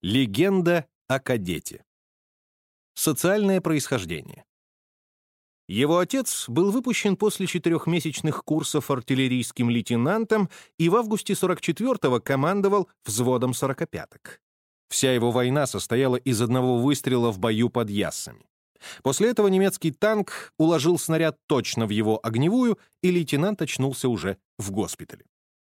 Легенда о кадете. Социальное происхождение. Его отец был выпущен после четырехмесячных курсов артиллерийским лейтенантом и в августе 44-го командовал взводом сорокопяток. Вся его война состояла из одного выстрела в бою под Яссами. После этого немецкий танк уложил снаряд точно в его огневую, и лейтенант очнулся уже в госпитале.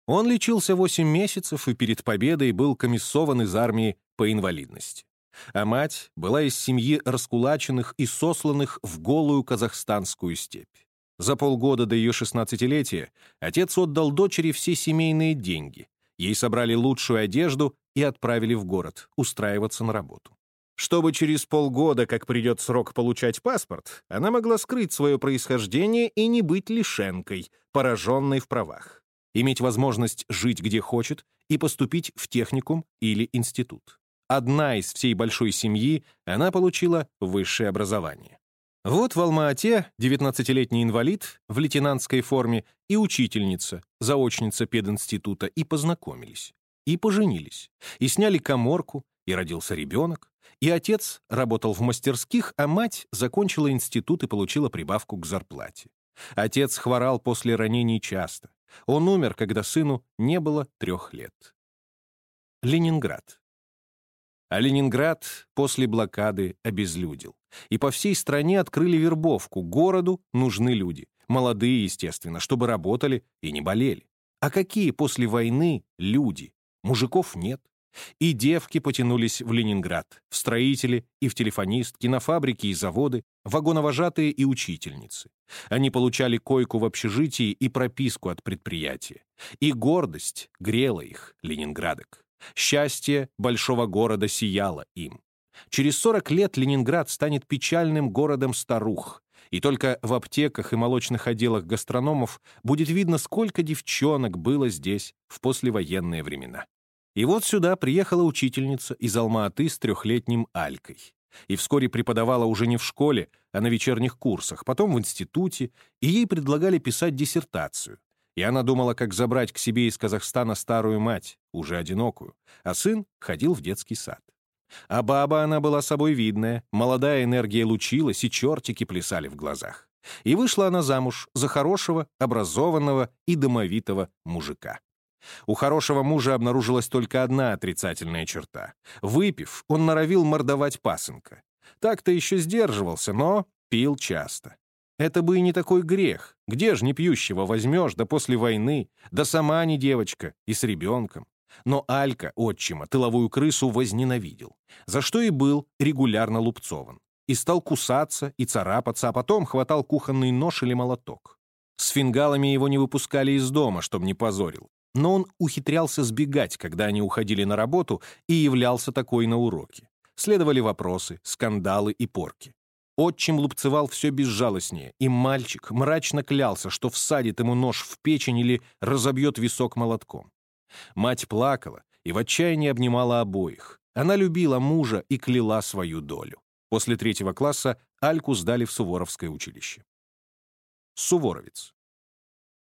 Он лечился 8 месяцев и перед победой был комиссован из армии по инвалидности. А мать была из семьи раскулаченных и сосланных в голую казахстанскую степь. За полгода до ее 16-летия отец отдал дочери все семейные деньги. Ей собрали лучшую одежду и отправили в город устраиваться на работу. Чтобы через полгода, как придет срок получать паспорт, она могла скрыть свое происхождение и не быть лишенкой, пораженной в правах. Иметь возможность жить где хочет и поступить в техникум или институт. Одна из всей большой семьи, она получила высшее образование. Вот в Алма-Ате 19-летний инвалид в лейтенантской форме и учительница, заочница пединститута, и познакомились. И поженились. И сняли коморку, и родился ребенок. И отец работал в мастерских, а мать закончила институт и получила прибавку к зарплате. Отец хворал после ранений часто. Он умер, когда сыну не было трех лет. Ленинград. А Ленинград после блокады обезлюдил. И по всей стране открыли вербовку. Городу нужны люди. Молодые, естественно, чтобы работали и не болели. А какие после войны люди? Мужиков нет. И девки потянулись в Ленинград, в строители и в телефонистки, на фабрики и заводы, вагоновожатые и учительницы. Они получали койку в общежитии и прописку от предприятия. И гордость грела их, ленинградок. Счастье большого города сияло им. Через 40 лет Ленинград станет печальным городом старух, и только в аптеках и молочных отделах гастрономов будет видно, сколько девчонок было здесь в послевоенные времена. И вот сюда приехала учительница из Алма-Аты с трехлетним Алькой. И вскоре преподавала уже не в школе, а на вечерних курсах, потом в институте, и ей предлагали писать диссертацию. И она думала, как забрать к себе из Казахстана старую мать, уже одинокую, а сын ходил в детский сад. А баба она была собой видная, молодая энергия лучилась, и чертики плясали в глазах. И вышла она замуж за хорошего, образованного и домовитого мужика. У хорошего мужа обнаружилась только одна отрицательная черта. Выпив, он норовил мордовать пасынка. Так-то еще сдерживался, но пил часто. Это бы и не такой грех. Где ж не пьющего возьмешь, да после войны, да сама не девочка, и с ребенком. Но Алька, отчима, тыловую крысу возненавидел, за что и был регулярно лупцован. И стал кусаться и царапаться, а потом хватал кухонный нож или молоток. С фингалами его не выпускали из дома, чтобы не позорил. Но он ухитрялся сбегать, когда они уходили на работу, и являлся такой на уроке. Следовали вопросы, скандалы и порки. Отчим лупцевал все безжалостнее, и мальчик мрачно клялся, что всадит ему нож в печень или разобьет висок молотком. Мать плакала и в отчаянии обнимала обоих. Она любила мужа и кляла свою долю. После третьего класса Альку сдали в Суворовское училище. Суворовец.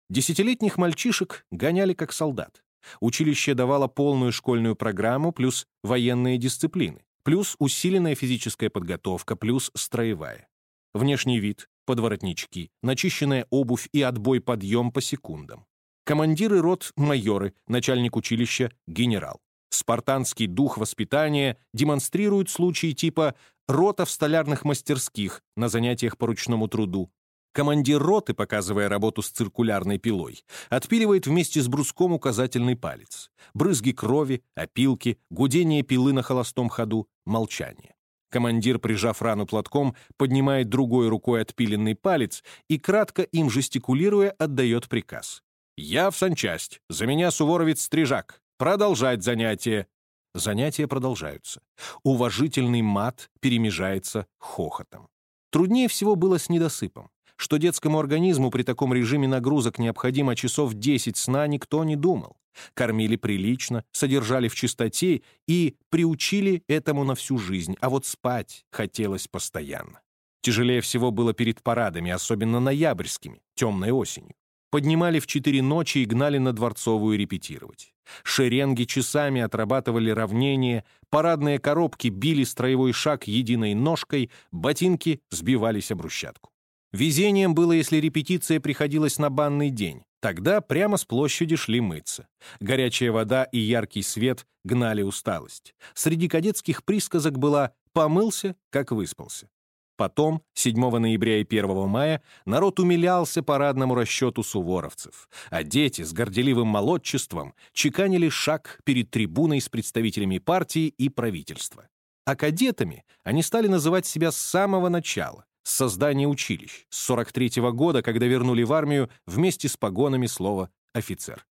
Десятилетних мальчишек гоняли как солдат. Училище давало полную школьную программу плюс военные дисциплины, плюс усиленная физическая подготовка, плюс строевая. Внешний вид, подворотнички, начищенная обувь и отбой-подъем по секундам. Командиры рот — майоры, начальник училища — генерал. Спартанский дух воспитания демонстрирует случаи типа рота в столярных мастерских на занятиях по ручному труду, Командир роты, показывая работу с циркулярной пилой, отпиливает вместе с бруском указательный палец. Брызги крови, опилки, гудение пилы на холостом ходу, молчание. Командир, прижав рану платком, поднимает другой рукой отпиленный палец и, кратко им жестикулируя, отдает приказ. «Я в санчасть. За меня суворовец Стрижак. Продолжать занятие». Занятия продолжаются. Уважительный мат перемежается хохотом. Труднее всего было с недосыпом. Что детскому организму при таком режиме нагрузок необходимо часов 10 сна, никто не думал. Кормили прилично, содержали в чистоте и приучили этому на всю жизнь, а вот спать хотелось постоянно. Тяжелее всего было перед парадами, особенно ноябрьскими, темной осенью. поднимали в четыре ночи и гнали на Дворцовую репетировать. Шеренги часами отрабатывали равнения, парадные коробки били строевой шаг единой ножкой, ботинки сбивались об брусчатку. Везением было, если репетиция приходилась на банный день. Тогда прямо с площади шли мыться. Горячая вода и яркий свет гнали усталость. Среди кадетских присказок была «помылся, как выспался». Потом, 7 ноября и 1 мая, народ умилялся парадному расчету суворовцев, а дети с горделивым молодчеством чеканили шаг перед трибуной с представителями партии и правительства. А кадетами они стали называть себя с самого начала, с создания училищ, с 43 -го года, когда вернули в армию вместе с погонами слово «офицер».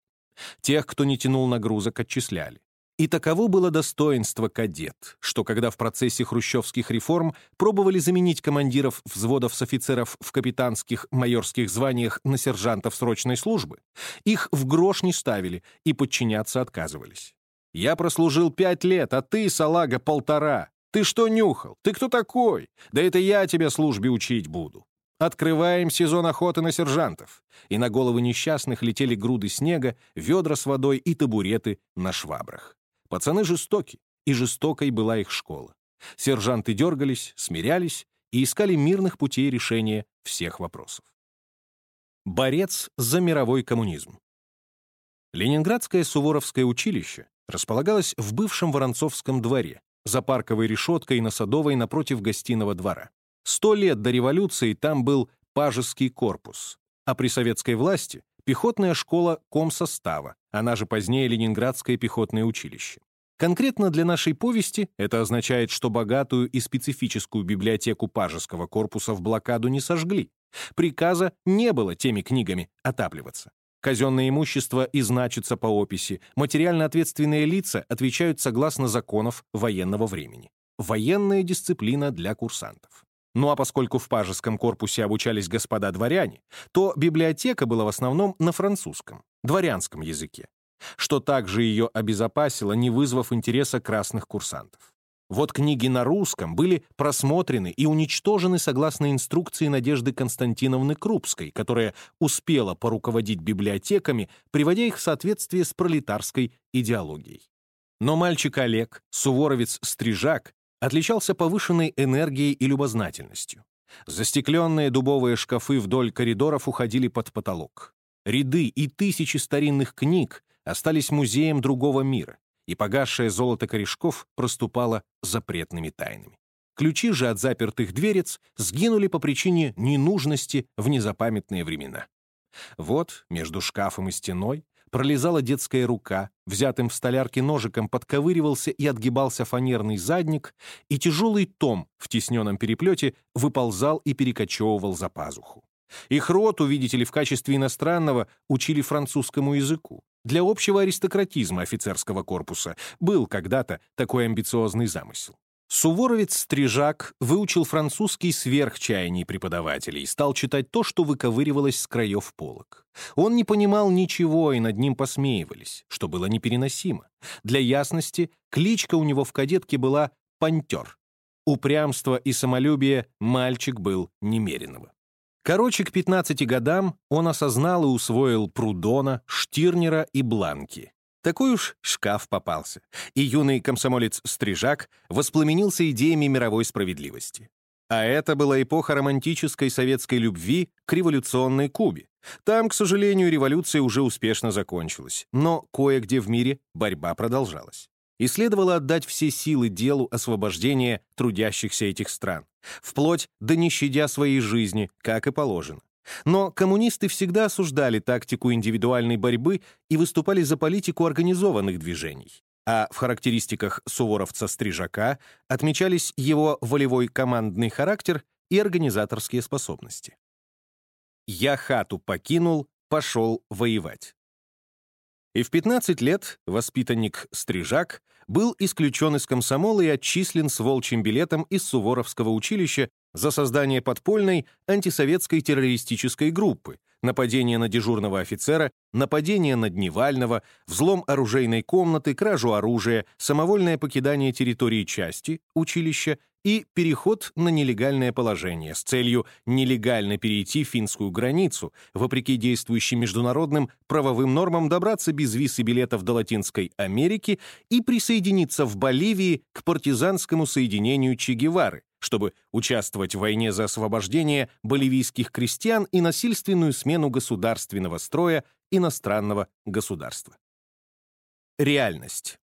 Тех, кто не тянул нагрузок, отчисляли. И таково было достоинство кадет, что когда в процессе хрущевских реформ пробовали заменить командиров взводов с офицеров в капитанских майорских званиях на сержантов срочной службы, их в грош не ставили и подчиняться отказывались. «Я прослужил пять лет, а ты, салага, полтора. Ты что нюхал? Ты кто такой? Да это я тебя службе учить буду». Открываем сезон охоты на сержантов. И на головы несчастных летели груды снега, ведра с водой и табуреты на швабрах. Пацаны жестоки, и жестокой была их школа. Сержанты дергались, смирялись и искали мирных путей решения всех вопросов. Борец за мировой коммунизм. Ленинградское Суворовское училище располагалось в бывшем Воронцовском дворе, за парковой решеткой на Садовой напротив гостиного двора. Сто лет до революции там был пажеский корпус, а при советской власти пехотная школа комсостава, она же позднее Ленинградское пехотное училище. Конкретно для нашей повести это означает, что богатую и специфическую библиотеку пажеского корпуса в блокаду не сожгли. Приказа не было теми книгами отапливаться. Казенное имущество и значится по описи, материально ответственные лица отвечают согласно законов военного времени. Военная дисциплина для курсантов. Ну а поскольку в пажеском корпусе обучались господа дворяне, то библиотека была в основном на французском, дворянском языке, что также ее обезопасило, не вызвав интереса красных курсантов. Вот книги на русском были просмотрены и уничтожены согласно инструкции Надежды Константиновны Крупской, которая успела поруководить библиотеками, приводя их в соответствие с пролетарской идеологией. Но мальчик Олег, суворовец-стрижак, отличался повышенной энергией и любознательностью. Застекленные дубовые шкафы вдоль коридоров уходили под потолок. Ряды и тысячи старинных книг остались музеем другого мира, и погасшее золото корешков проступало запретными тайнами. Ключи же от запертых дверец сгинули по причине ненужности в незапамятные времена. Вот между шкафом и стеной Пролезала детская рука, взятым в столярке ножиком подковыривался и отгибался фанерный задник, и тяжелый том в тесненном переплете выползал и перекочевывал за пазуху. Их роту, видите ли, в качестве иностранного учили французскому языку. Для общего аристократизма офицерского корпуса был когда-то такой амбициозный замысел. Суворовец-стрижак выучил французский сверх чаяний преподавателей стал читать то, что выковыривалось с краев полок. Он не понимал ничего, и над ним посмеивались, что было непереносимо. Для ясности, кличка у него в кадетке была «Пантер». Упрямство и самолюбие мальчик был немеренного. Короче, к 15 годам он осознал и усвоил Прудона, Штирнера и Бланки. Такой уж шкаф попался, и юный комсомолец-стрижак воспламенился идеями мировой справедливости. А это была эпоха романтической советской любви к революционной Кубе. Там, к сожалению, революция уже успешно закончилась, но кое-где в мире борьба продолжалась. И следовало отдать все силы делу освобождения трудящихся этих стран, вплоть до не своей жизни, как и положено. Но коммунисты всегда осуждали тактику индивидуальной борьбы и выступали за политику организованных движений. А в характеристиках суворовца-стрижака отмечались его волевой командный характер и организаторские способности. «Я хату покинул, пошел воевать». И в 15 лет воспитанник Стрижак был исключен из комсомола и отчислен с волчьим билетом из Суворовского училища за создание подпольной антисоветской террористической группы, нападение на дежурного офицера, нападение на Дневального, взлом оружейной комнаты, кражу оружия, самовольное покидание территории части, училища и переход на нелегальное положение с целью нелегально перейти финскую границу, вопреки действующим международным правовым нормам добраться без виз и билетов до Латинской Америки и присоединиться в Боливии к партизанскому соединению Че Гевары, чтобы участвовать в войне за освобождение боливийских крестьян и насильственную смену государственного строя иностранного государства. Реальность.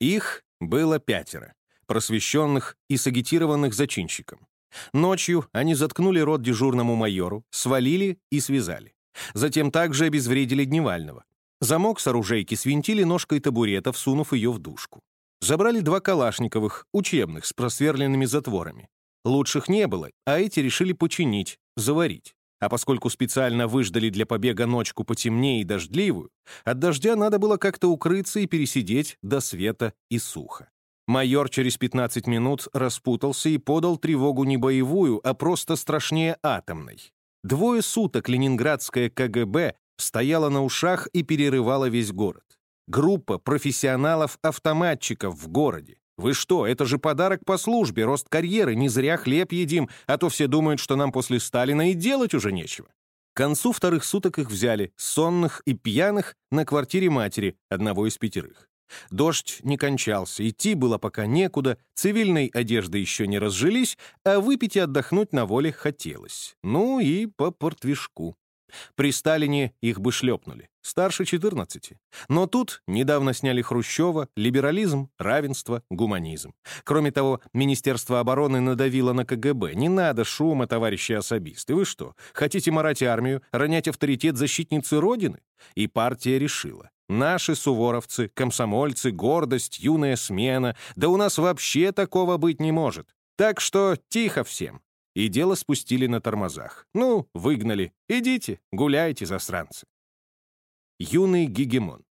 Их было пятеро просвещенных и сагитированных зачинщиком. Ночью они заткнули рот дежурному майору, свалили и связали. Затем также обезвредили Дневального. Замок с оружейки свинтили ножкой табурета, всунув ее в душку. Забрали два калашниковых, учебных, с просверленными затворами. Лучших не было, а эти решили починить, заварить. А поскольку специально выждали для побега ночку потемнее и дождливую, от дождя надо было как-то укрыться и пересидеть до света и сухо. Майор через 15 минут распутался и подал тревогу не боевую, а просто страшнее атомной. Двое суток ленинградское КГБ стояло на ушах и перерывало весь город. Группа профессионалов-автоматчиков в городе. Вы что, это же подарок по службе, рост карьеры, не зря хлеб едим, а то все думают, что нам после Сталина и делать уже нечего. К концу вторых суток их взяли, сонных и пьяных, на квартире матери, одного из пятерых. Дождь не кончался, идти было пока некуда, цивильной одежды еще не разжились, а выпить и отдохнуть на воле хотелось. Ну и по портвишку. При Сталине их бы шлепнули. Старше 14. Но тут недавно сняли Хрущева, либерализм, равенство, гуманизм. Кроме того, Министерство обороны надавило на КГБ. Не надо шума, товарищи особисты. Вы что, хотите морать армию, ронять авторитет защитницы Родины? И партия решила. Наши суворовцы, комсомольцы, гордость, юная смена. Да у нас вообще такого быть не может. Так что тихо всем. И дело спустили на тормозах. Ну, выгнали. Идите, гуляйте, засранцы. Юный гегемон.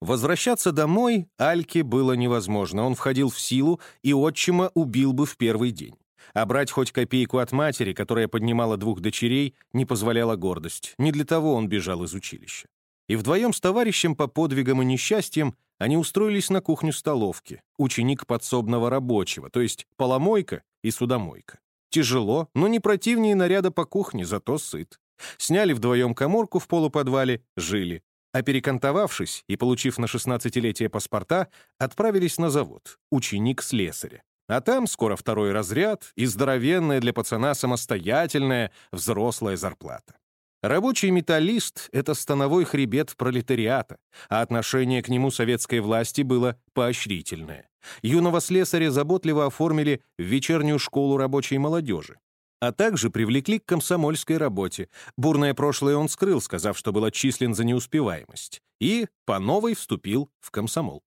Возвращаться домой Альке было невозможно. Он входил в силу и отчима убил бы в первый день. А брать хоть копейку от матери, которая поднимала двух дочерей, не позволяла гордость. Не для того он бежал из училища и вдвоем с товарищем по подвигам и несчастьям они устроились на кухню столовки, ученик подсобного рабочего, то есть поломойка и судомойка. Тяжело, но не противнее наряда по кухне, зато сыт. Сняли вдвоем коморку в полуподвале, жили. А перекантовавшись и получив на 16-летие паспорта, отправились на завод, ученик слесаря. А там скоро второй разряд и здоровенная для пацана самостоятельная взрослая зарплата. Рабочий металлист — это становой хребет пролетариата, а отношение к нему советской власти было поощрительное. Юного слесаря заботливо оформили в вечернюю школу рабочей молодежи. А также привлекли к комсомольской работе. Бурное прошлое он скрыл, сказав, что был отчислен за неуспеваемость. И по новой вступил в комсомол.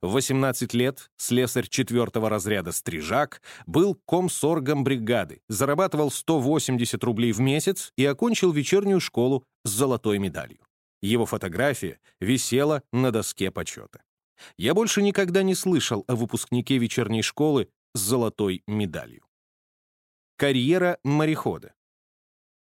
В 18 лет слесарь четвертого разряда «Стрижак» был комсоргом бригады, зарабатывал 180 рублей в месяц и окончил вечернюю школу с золотой медалью. Его фотография висела на доске почета. Я больше никогда не слышал о выпускнике вечерней школы с золотой медалью. Карьера морехода.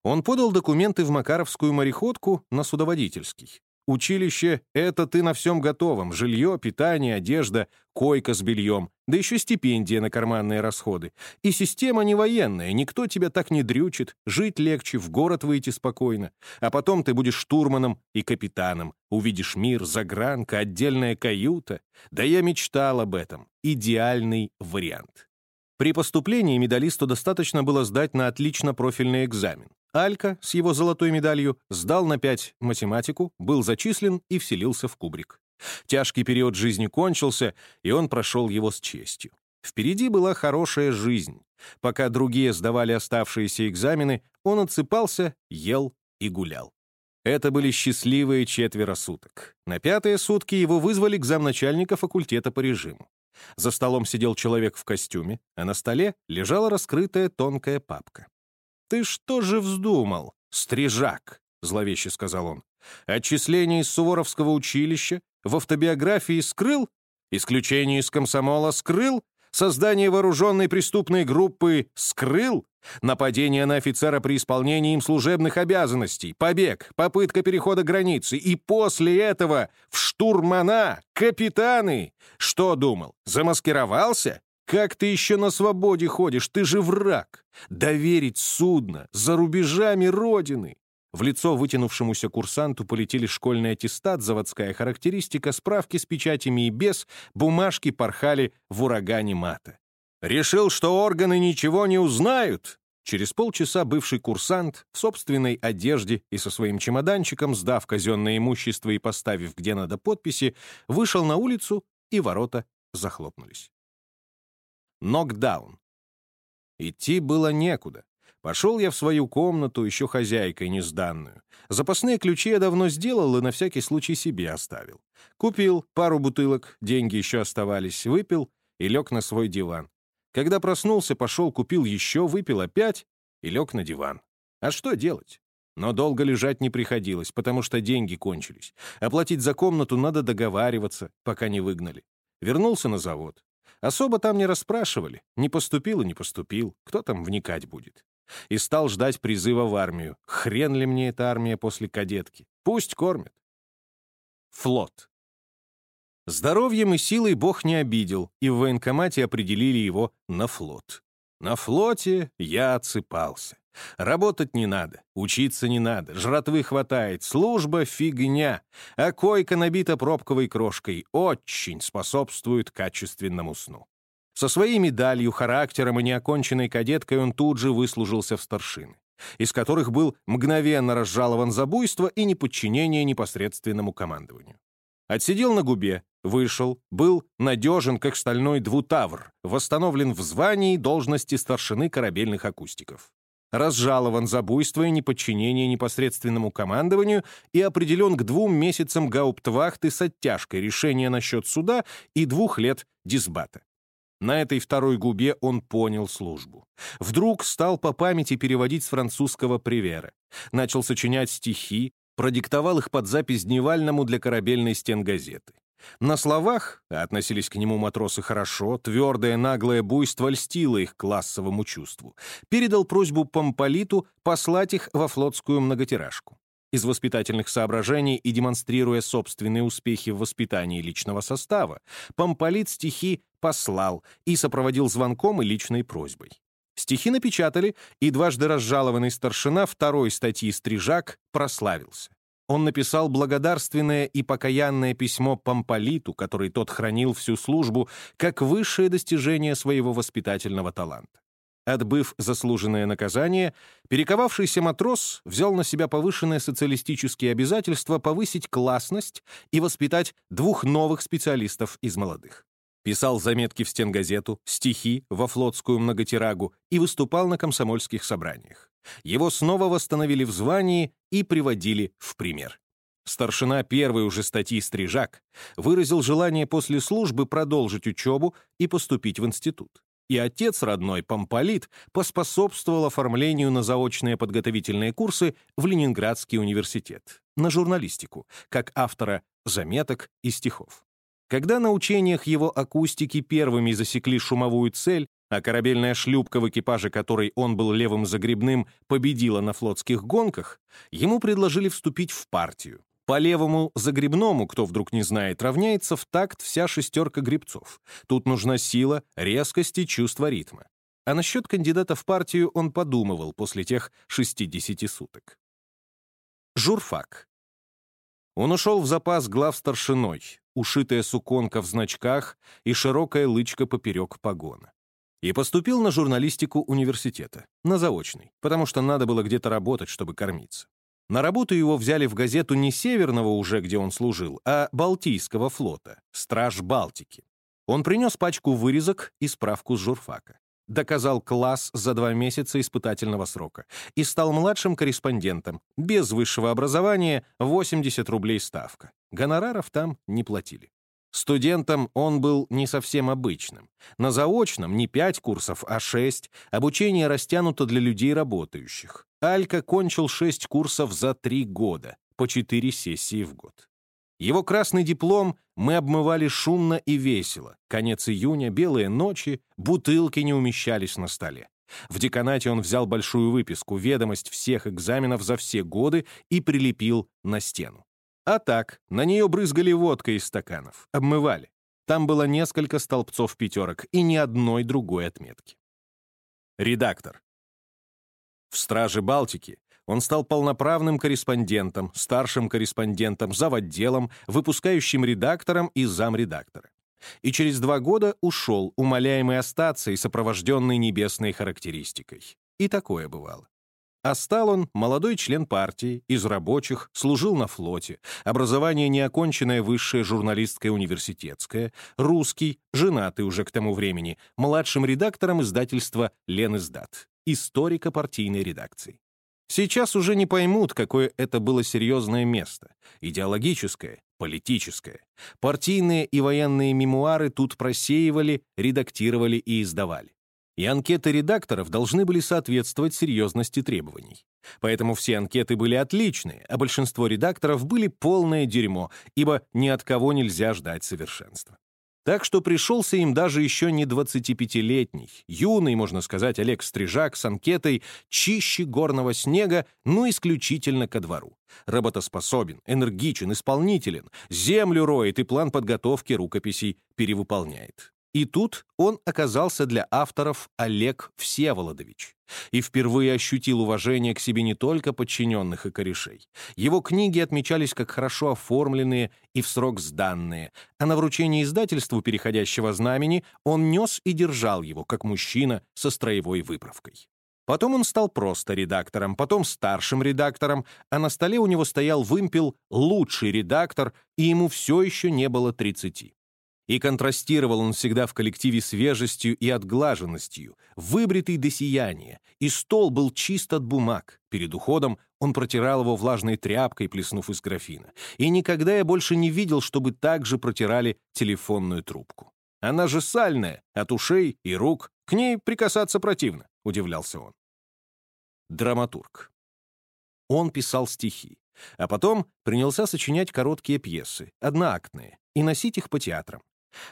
Он подал документы в Макаровскую мореходку на судоводительский. Училище — это ты на всем готовом. Жилье, питание, одежда, койка с бельем, да еще стипендия на карманные расходы. И система не военная, никто тебя так не дрючит, жить легче, в город выйти спокойно. А потом ты будешь штурманом и капитаном. Увидишь мир, загранка, отдельная каюта. Да я мечтал об этом. Идеальный вариант. При поступлении медалисту достаточно было сдать на отлично профильный экзамен. Алька с его золотой медалью сдал на пять математику, был зачислен и вселился в кубрик. Тяжкий период жизни кончился, и он прошел его с честью. Впереди была хорошая жизнь. Пока другие сдавали оставшиеся экзамены, он отсыпался, ел и гулял. Это были счастливые четверо суток. На пятые сутки его вызвали к замначальника факультета по режиму. За столом сидел человек в костюме, а на столе лежала раскрытая тонкая папка. «Ты что же вздумал, стрижак?» — зловеще сказал он. «Отчисление из Суворовского училища в автобиографии скрыл? Исключение из комсомола скрыл? Создание вооруженной преступной группы скрыл? Нападение на офицера при исполнении им служебных обязанностей, побег, попытка перехода границы и после этого в штурмана, капитаны. Что думал, замаскировался? Как ты еще на свободе ходишь? Ты же враг! Доверить судно за рубежами Родины!» В лицо вытянувшемуся курсанту полетели школьный аттестат, заводская характеристика, справки с печатями и без, бумажки порхали в урагане мата. «Решил, что органы ничего не узнают?» Через полчаса бывший курсант в собственной одежде и со своим чемоданчиком, сдав казенное имущество и поставив где надо подписи, вышел на улицу, и ворота захлопнулись. Нокдаун. Идти было некуда. Пошел я в свою комнату, еще хозяйкой несданную. Запасные ключи я давно сделал и на всякий случай себе оставил. Купил пару бутылок, деньги еще оставались, выпил и лег на свой диван. Когда проснулся, пошел, купил еще, выпил опять и лег на диван. А что делать? Но долго лежать не приходилось, потому что деньги кончились. Оплатить за комнату надо договариваться, пока не выгнали. Вернулся на завод. Особо там не расспрашивали. Не поступил и не поступил. Кто там вникать будет? И стал ждать призыва в армию. Хрен ли мне эта армия после кадетки? Пусть кормят. Флот. Здоровьем и силой Бог не обидел, и в военкомате определили его на флот. На флоте я отсыпался. Работать не надо, учиться не надо, жратвы хватает, служба — фигня, а койка набита пробковой крошкой очень способствует качественному сну. Со своей медалью, характером и неоконченной кадеткой он тут же выслужился в старшины, из которых был мгновенно разжалован за буйство и неподчинение непосредственному командованию. Отсидел на губе, вышел, был надежен, как стальной двутавр, восстановлен в звании должности старшины корабельных акустиков. Разжалован за буйство и неподчинение непосредственному командованию и определен к двум месяцам гауптвахты с оттяжкой решения насчет суда и двух лет дисбата. На этой второй губе он понял службу. Вдруг стал по памяти переводить с французского привера. Начал сочинять стихи, продиктовал их под запись Дневальному для корабельной стенгазеты. На словах, относились к нему матросы хорошо, твердое наглое буйство льстило их классовому чувству, передал просьбу Помполиту послать их во флотскую многотиражку. Из воспитательных соображений и демонстрируя собственные успехи в воспитании личного состава, Помполит стихи послал и сопроводил звонком и личной просьбой. Стихи напечатали, и дважды разжалованный старшина второй статьи «Стрижак» прославился. Он написал благодарственное и покаянное письмо Помполиту, который тот хранил всю службу, как высшее достижение своего воспитательного таланта. Отбыв заслуженное наказание, перековавшийся матрос взял на себя повышенные социалистические обязательства повысить классность и воспитать двух новых специалистов из молодых писал заметки в стенгазету, стихи во флотскую многотирагу и выступал на комсомольских собраниях. Его снова восстановили в звании и приводили в пример. Старшина первой уже статьи «Стрижак» выразил желание после службы продолжить учебу и поступить в институт. И отец родной, Помполит, поспособствовал оформлению на заочные подготовительные курсы в Ленинградский университет, на журналистику, как автора заметок и стихов. Когда на учениях его акустики первыми засекли шумовую цель, а корабельная шлюпка, в экипаже которой он был левым загребным, победила на флотских гонках, ему предложили вступить в партию. По левому загребному, кто вдруг не знает, равняется в такт вся шестерка гребцов. Тут нужна сила, резкость и чувство ритма. А насчет кандидата в партию он подумывал после тех 60 суток. Журфак. Он ушел в запас глав старшиной, ушитая суконка в значках и широкая лычка поперек погона. И поступил на журналистику университета, на заочный, потому что надо было где-то работать, чтобы кормиться. На работу его взяли в газету не Северного уже, где он служил, а Балтийского флота, Страж Балтики. Он принес пачку вырезок и справку с журфака. Доказал класс за два месяца испытательного срока и стал младшим корреспондентом. Без высшего образования 80 рублей ставка. Гонораров там не платили. Студентом он был не совсем обычным. На заочном не пять курсов, а шесть. Обучение растянуто для людей работающих. Алька кончил шесть курсов за три года, по четыре сессии в год. Его красный диплом мы обмывали шумно и весело. Конец июня, белые ночи, бутылки не умещались на столе. В деканате он взял большую выписку, ведомость всех экзаменов за все годы и прилепил на стену. А так, на нее брызгали водкой из стаканов, обмывали. Там было несколько столбцов пятерок и ни одной другой отметки. Редактор. В «Страже Балтики» он стал полноправным корреспондентом, старшим корреспондентом, заводделом, выпускающим редактором и замредактора. И через два года ушел, умоляемый остаться и сопровожденный небесной характеристикой. И такое бывало. А стал он молодой член партии, из рабочих, служил на флоте, образование неоконченное высшее журналистское университетское, русский, женатый уже к тому времени, младшим редактором издательства «Лен издат», историка партийной редакции. Сейчас уже не поймут, какое это было серьезное место. Идеологическое, политическое. Партийные и военные мемуары тут просеивали, редактировали и издавали и анкеты редакторов должны были соответствовать серьезности требований. Поэтому все анкеты были отличные, а большинство редакторов были полное дерьмо, ибо ни от кого нельзя ждать совершенства. Так что пришелся им даже еще не 25-летний, юный, можно сказать, Олег Стрижак с анкетой «Чище горного снега, но исключительно ко двору». Работоспособен, энергичен, исполнителен, землю роет и план подготовки рукописей перевыполняет. И тут он оказался для авторов Олег Всеволодович и впервые ощутил уважение к себе не только подчиненных и корешей. Его книги отмечались как хорошо оформленные и в срок сданные, а на вручении издательству переходящего знамени он нес и держал его, как мужчина со строевой выправкой. Потом он стал просто редактором, потом старшим редактором, а на столе у него стоял вымпел «лучший редактор», и ему все еще не было 30. И контрастировал он всегда в коллективе свежестью и отглаженностью, выбритый до сияния, и стол был чист от бумаг. Перед уходом он протирал его влажной тряпкой, плеснув из графина. И никогда я больше не видел, чтобы так же протирали телефонную трубку. Она же сальная, от ушей и рук, к ней прикасаться противно, удивлялся он. Драматург. Он писал стихи, а потом принялся сочинять короткие пьесы, одноактные, и носить их по театрам.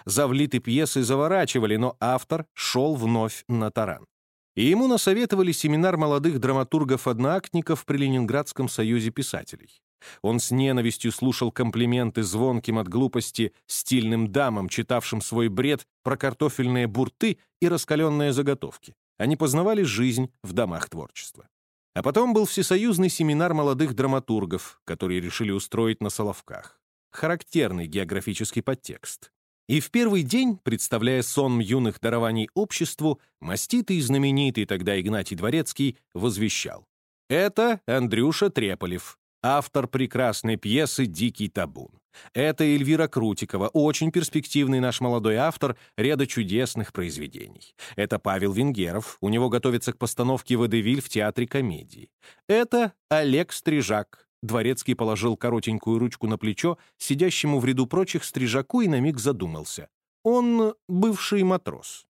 Завлиты пьесы заворачивали, но автор шел вновь на таран. И ему насоветовали семинар молодых драматургов-одноактников при Ленинградском союзе писателей. Он с ненавистью слушал комплименты звонким от глупости стильным дамам, читавшим свой бред про картофельные бурты и раскаленные заготовки. Они познавали жизнь в домах творчества. А потом был всесоюзный семинар молодых драматургов, которые решили устроить на Соловках. Характерный географический подтекст. И в первый день, представляя сон юных дарований обществу, маститый и знаменитый тогда Игнатий Дворецкий возвещал. Это Андрюша Треполев, автор прекрасной пьесы «Дикий табун». Это Эльвира Крутикова, очень перспективный наш молодой автор ряда чудесных произведений. Это Павел Венгеров, у него готовится к постановке «Водевиль» в театре комедии. Это Олег Стрижак, Дворецкий положил коротенькую ручку на плечо сидящему в ряду прочих стрижаку и на миг задумался. Он бывший матрос.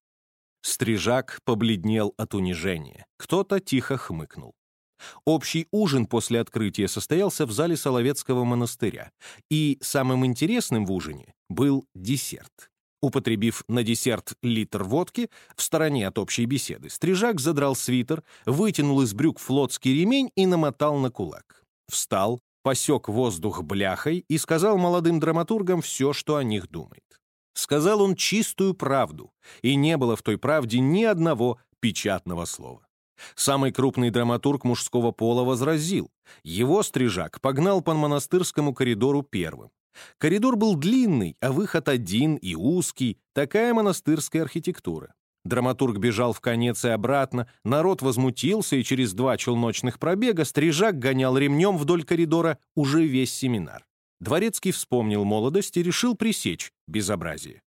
Стрижак побледнел от унижения. Кто-то тихо хмыкнул. Общий ужин после открытия состоялся в зале Соловецкого монастыря, и самым интересным в ужине был десерт. Употребив на десерт литр водки, в стороне от общей беседы, Стрижак задрал свитер, вытянул из брюк флотский ремень и намотал на кулак встал, посек воздух бляхой и сказал молодым драматургам все, что о них думает. Сказал он чистую правду, и не было в той правде ни одного печатного слова. Самый крупный драматург мужского пола возразил. Его стрижак погнал по монастырскому коридору первым. Коридор был длинный, а выход один и узкий, такая монастырская архитектура. Драматург бежал в конец и обратно, народ возмутился, и через два челночных пробега стрижак гонял ремнем вдоль коридора уже весь семинар. Дворецкий вспомнил молодость и решил пресечь безобразие.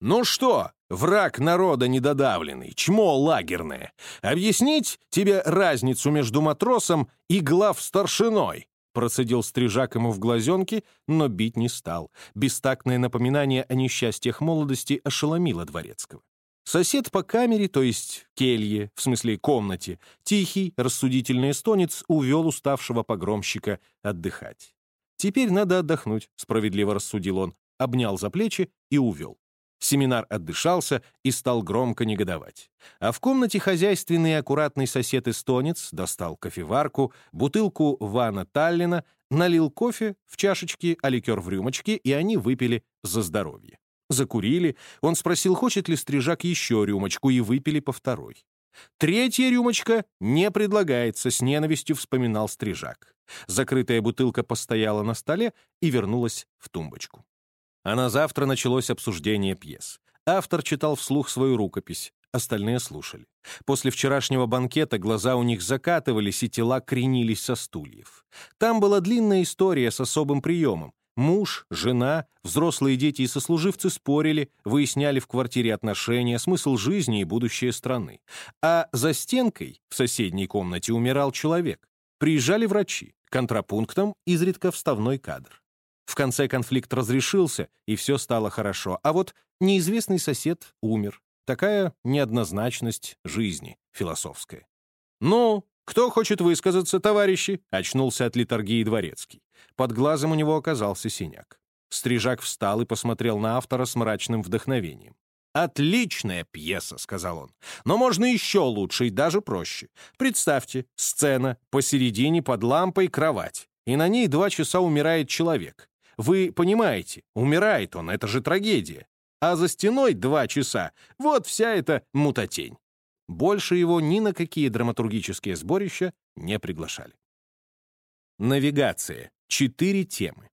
«Ну что, враг народа недодавленный, чмо лагерное, объяснить тебе разницу между матросом и глав старшиной?» Процедил стрижак ему в глазенки, но бить не стал. Бестактное напоминание о несчастьях молодости ошеломило Дворецкого. Сосед по камере, то есть келье, в смысле комнате, тихий, рассудительный эстонец увел уставшего погромщика отдыхать. «Теперь надо отдохнуть», — справедливо рассудил он, обнял за плечи и увел. Семинар отдышался и стал громко негодовать. А в комнате хозяйственный и аккуратный сосед-эстонец достал кофеварку, бутылку Вана Таллина, налил кофе в чашечки, а ликер в рюмочки, и они выпили за здоровье. Закурили, он спросил, хочет ли Стрижак еще рюмочку, и выпили по второй. Третья рюмочка не предлагается, с ненавистью вспоминал Стрижак. Закрытая бутылка постояла на столе и вернулась в тумбочку. А на завтра началось обсуждение пьес. Автор читал вслух свою рукопись, остальные слушали. После вчерашнего банкета глаза у них закатывались, и тела кренились со стульев. Там была длинная история с особым приемом. Муж, жена, взрослые дети и сослуживцы спорили, выясняли в квартире отношения, смысл жизни и будущее страны. А за стенкой, в соседней комнате, умирал человек. Приезжали врачи, контрапунктом изредка вставной кадр. В конце конфликт разрешился, и все стало хорошо. А вот неизвестный сосед умер. Такая неоднозначность жизни философская. «Ну, кто хочет высказаться, товарищи?» — очнулся от литургии дворецкий. Под глазом у него оказался синяк. Стрижак встал и посмотрел на автора с мрачным вдохновением. «Отличная пьеса», — сказал он. «Но можно еще лучше и даже проще. Представьте, сцена, посередине под лампой кровать, и на ней два часа умирает человек. Вы понимаете, умирает он, это же трагедия. А за стеной два часа — вот вся эта мутатень». Больше его ни на какие драматургические сборища не приглашали. Навигация. Четыре темы.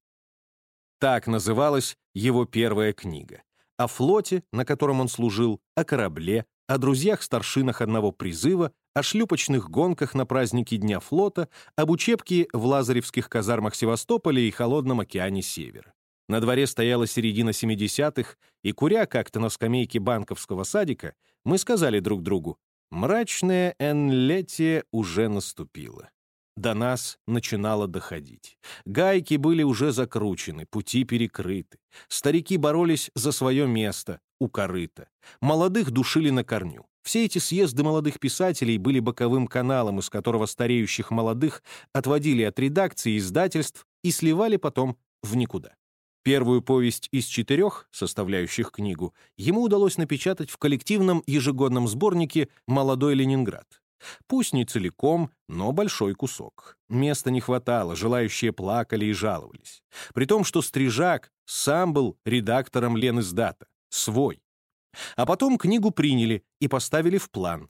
Так называлась его первая книга. О флоте, на котором он служил, о корабле, о друзьях-старшинах одного призыва, о шлюпочных гонках на праздники Дня флота, об учебке в лазаревских казармах Севастополя и холодном океане Севера. На дворе стояла середина 70-х, и, куря как-то на скамейке банковского садика, мы сказали друг другу, «Мрачное энлетие уже наступило». До нас начинало доходить. Гайки были уже закручены, пути перекрыты. Старики боролись за свое место у корыта. Молодых душили на корню. Все эти съезды молодых писателей были боковым каналом, из которого стареющих молодых отводили от редакции издательств и сливали потом в никуда. Первую повесть из четырех, составляющих книгу, ему удалось напечатать в коллективном ежегодном сборнике «Молодой Ленинград». Пусть не целиком, но большой кусок. Места не хватало, желающие плакали и жаловались. При том, что Стрижак сам был редактором Лениздата, свой. А потом книгу приняли и поставили в план.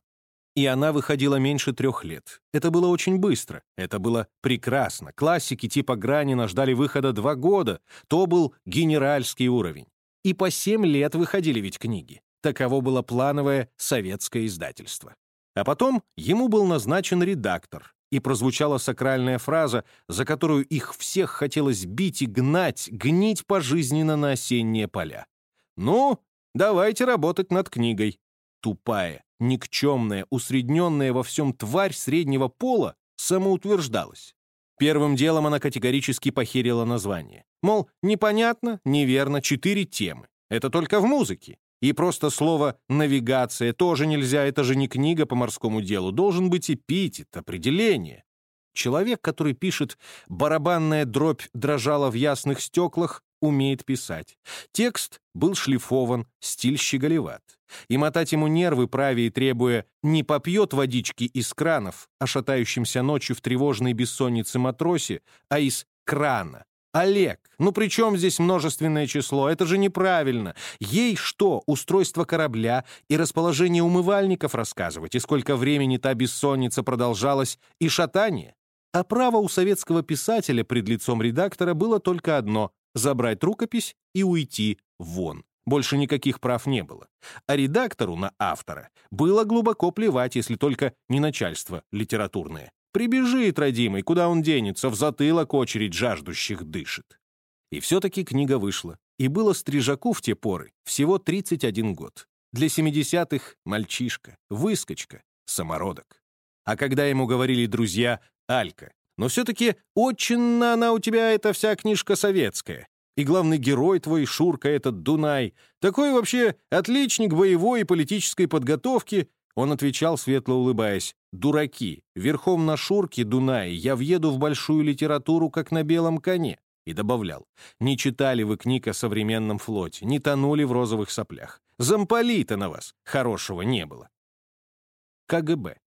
И она выходила меньше трех лет. Это было очень быстро. Это было прекрасно. Классики типа Гранина ждали выхода два года. То был генеральский уровень. И по семь лет выходили ведь книги. Таково было плановое советское издательство. А потом ему был назначен редактор, и прозвучала сакральная фраза, за которую их всех хотелось бить и гнать, гнить пожизненно на осенние поля. «Ну, давайте работать над книгой». Тупая, никчемная, усредненная во всем тварь среднего пола самоутверждалась. Первым делом она категорически похерила название. Мол, непонятно, неверно, четыре темы. Это только в музыке. И просто слово «навигация» тоже нельзя, это же не книга по морскому делу, должен быть эпитет, определение. Человек, который пишет «барабанная дробь дрожала в ясных стеклах», умеет писать. Текст был шлифован, стиль щеголеват. И мотать ему нервы, правее требуя, не попьет водички из кранов, а шатающимся ночью в тревожной бессоннице матросе, а из крана, Олег, ну при чем здесь множественное число? Это же неправильно. Ей что, устройство корабля и расположение умывальников рассказывать, и сколько времени та бессонница продолжалась, и шатание? А право у советского писателя пред лицом редактора было только одно — забрать рукопись и уйти вон. Больше никаких прав не было. А редактору на автора было глубоко плевать, если только не начальство литературное. Прибежит, родимый, куда он денется, в затылок очередь жаждущих дышит. И все-таки книга вышла. И было Стрижаку в те поры всего 31 год. Для 70-х — мальчишка, выскочка, самородок. А когда ему говорили друзья «Алька», но все-таки очень она у тебя, эта вся книжка советская. И главный герой твой, Шурка, этот Дунай, такой вообще отличник боевой и политической подготовки, он отвечал, светло улыбаясь, «Дураки, верхом на Шурке, Дунае, я въеду в большую литературу, как на белом коне». И добавлял, «Не читали вы книг о современном флоте, не тонули в розовых соплях. Замполита на вас хорошего не было». КГБ.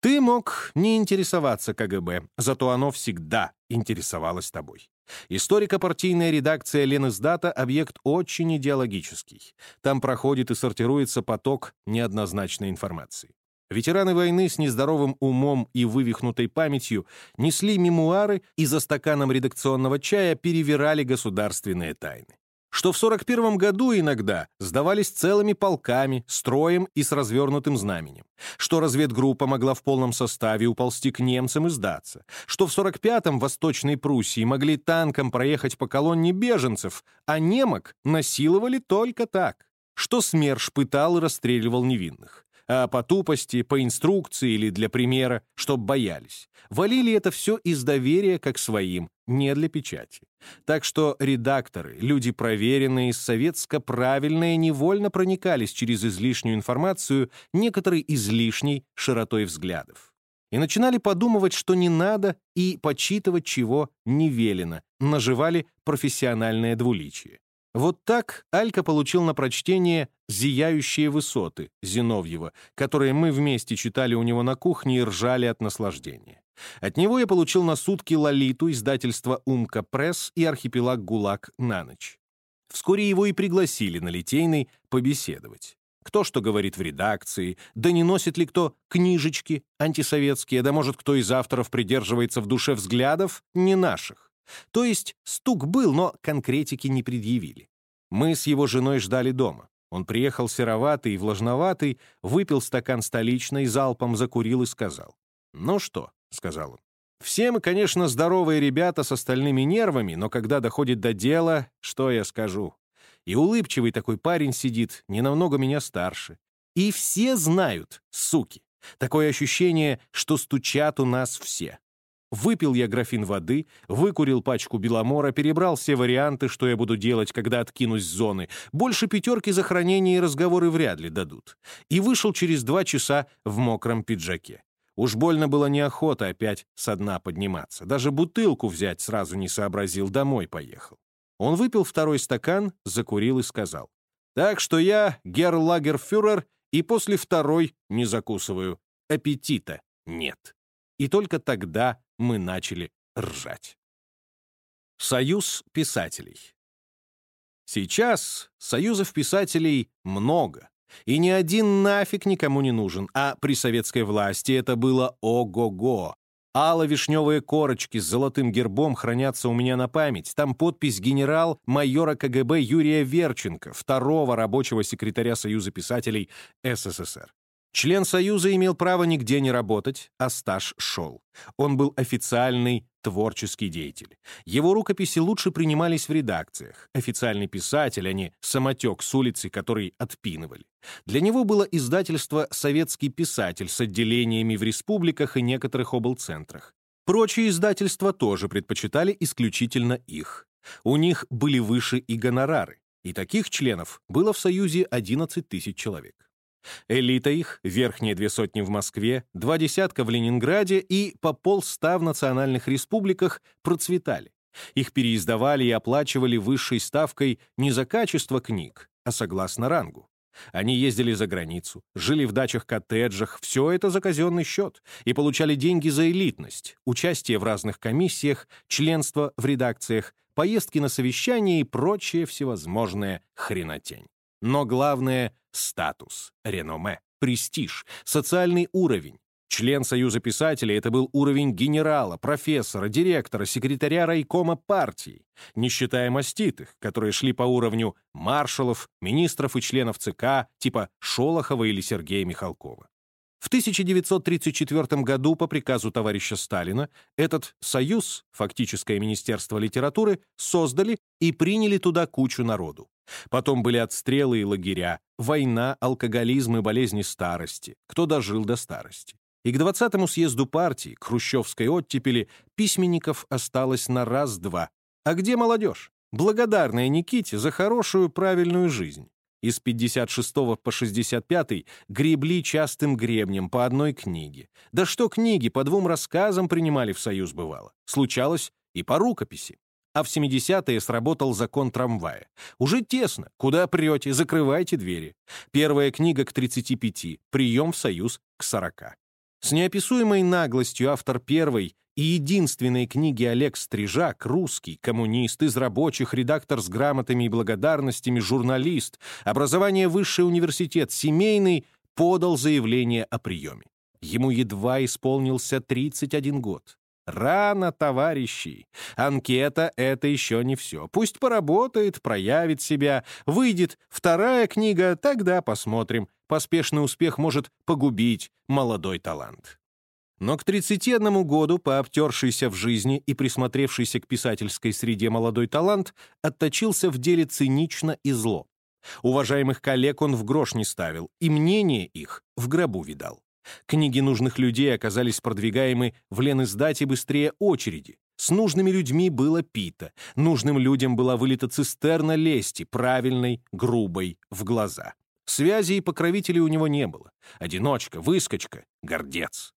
Ты мог не интересоваться КГБ, зато оно всегда интересовалось тобой. Историко-партийная редакция Ленэсдата — объект очень идеологический. Там проходит и сортируется поток неоднозначной информации. Ветераны войны с нездоровым умом и вывихнутой памятью несли мемуары и за стаканом редакционного чая перевирали государственные тайны. Что в 41 году иногда сдавались целыми полками, строем и с развернутым знаменем. Что разведгруппа могла в полном составе уползти к немцам и сдаться. Что в 45-м в Восточной Пруссии могли танком проехать по колонне беженцев, а немок насиловали только так. Что СМЕРШ пытал и расстреливал невинных а по тупости, по инструкции или для примера, чтоб боялись. Валили это все из доверия как своим, не для печати. Так что редакторы, люди проверенные, советско-правильные, невольно проникались через излишнюю информацию некоторой излишней широтой взглядов. И начинали подумывать, что не надо, и почитывать, чего не велено, наживали профессиональное двуличие. Вот так Алька получил на прочтение «Зияющие высоты» Зиновьева, которые мы вместе читали у него на кухне и ржали от наслаждения. От него я получил на сутки «Лолиту» издательства «Умка Пресс» и «Архипелаг ГУЛАГ» на ночь. Вскоре его и пригласили на Литейный побеседовать. Кто что говорит в редакции, да не носит ли кто книжечки антисоветские, да может кто из авторов придерживается в душе взглядов не наших. То есть стук был, но конкретики не предъявили. Мы с его женой ждали дома. Он приехал сероватый и влажноватый, выпил стакан столичной, залпом закурил и сказал. «Ну что?» — сказал он. «Все мы, конечно, здоровые ребята с остальными нервами, но когда доходит до дела, что я скажу? И улыбчивый такой парень сидит, не намного меня старше. И все знают, суки. Такое ощущение, что стучат у нас все. Выпил я графин воды, выкурил пачку беломора, перебрал все варианты, что я буду делать, когда откинусь с зоны. Больше пятерки за хранение и разговоры вряд ли дадут. И вышел через два часа в мокром пиджаке. Уж больно было неохота опять со дна подниматься. Даже бутылку взять сразу не сообразил, домой поехал. Он выпил второй стакан, закурил и сказал. «Так что я, герлагерфюрер, и после второй не закусываю. Аппетита нет». И только тогда мы начали ржать. Союз писателей. Сейчас союзов писателей много, и ни один нафиг никому не нужен, а при советской власти это было ого-го. Алло-вишневые корочки с золотым гербом хранятся у меня на память. Там подпись генерал-майора КГБ Юрия Верченко, второго рабочего секретаря Союза писателей СССР. Член Союза имел право нигде не работать, а стаж шел. Он был официальный творческий деятель. Его рукописи лучше принимались в редакциях. Официальный писатель, а не самотек с улицы, который отпинывали. Для него было издательство «Советский писатель» с отделениями в республиках и некоторых облцентрах. Прочие издательства тоже предпочитали исключительно их. У них были выше и гонорары, и таких членов было в Союзе 11 тысяч человек. Элита их, верхние две сотни в Москве, два десятка в Ленинграде и по полста в национальных республиках процветали. Их переиздавали и оплачивали высшей ставкой не за качество книг, а согласно рангу. Они ездили за границу, жили в дачах-коттеджах, все это за казенный счет, и получали деньги за элитность, участие в разных комиссиях, членство в редакциях, поездки на совещания и прочее всевозможное хренотень. Но главное — статус, реноме, престиж, социальный уровень. Член Союза писателей — это был уровень генерала, профессора, директора, секретаря райкома партии, не считая маститых, которые шли по уровню маршалов, министров и членов ЦК типа Шолохова или Сергея Михалкова. В 1934 году по приказу товарища Сталина этот союз, фактическое министерство литературы, создали и приняли туда кучу народу. Потом были отстрелы и лагеря, война, алкоголизм и болезни старости, кто дожил до старости. И к 20-му съезду партии, к хрущевской оттепели, письменников осталось на раз-два. А где молодежь? Благодарная Никите за хорошую правильную жизнь. Из 56 по 65 гребли частым гребнем по одной книге. Да что книги, по двум рассказам принимали в союз бывало. Случалось и по рукописи. А в 70-е сработал закон трамвая. Уже тесно. Куда прете, закрывайте двери. Первая книга к 35, прием в союз к 40. С неописуемой наглостью автор первой и единственной книги Олег Стрижак, русский, коммунист, из рабочих, редактор с грамотами и благодарностями, журналист, образование высший университет, семейный, подал заявление о приеме. Ему едва исполнился 31 год. Рано, товарищи. Анкета — это еще не все. Пусть поработает, проявит себя, выйдет вторая книга, тогда посмотрим. Поспешный успех может погубить молодой талант. Но к 31 году пообтершийся в жизни и присмотревшийся к писательской среде молодой талант отточился в деле цинично и зло. Уважаемых коллег он в грош не ставил, и мнение их в гробу видал. Книги нужных людей оказались продвигаемы в Лениздате быстрее очереди. С нужными людьми было пито, нужным людям была вылита цистерна лести, правильной, грубой, в глаза. Связи и покровителей у него не было. Одиночка, выскочка, гордец.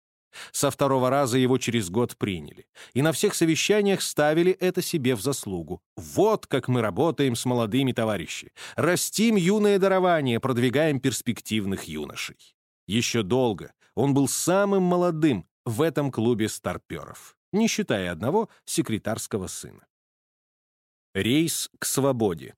Со второго раза его через год приняли. И на всех совещаниях ставили это себе в заслугу. Вот как мы работаем с молодыми товарищи. Растим юное дарование, продвигаем перспективных юношей. Еще долго он был самым молодым в этом клубе старперов, не считая одного секретарского сына. Рейс к свободе.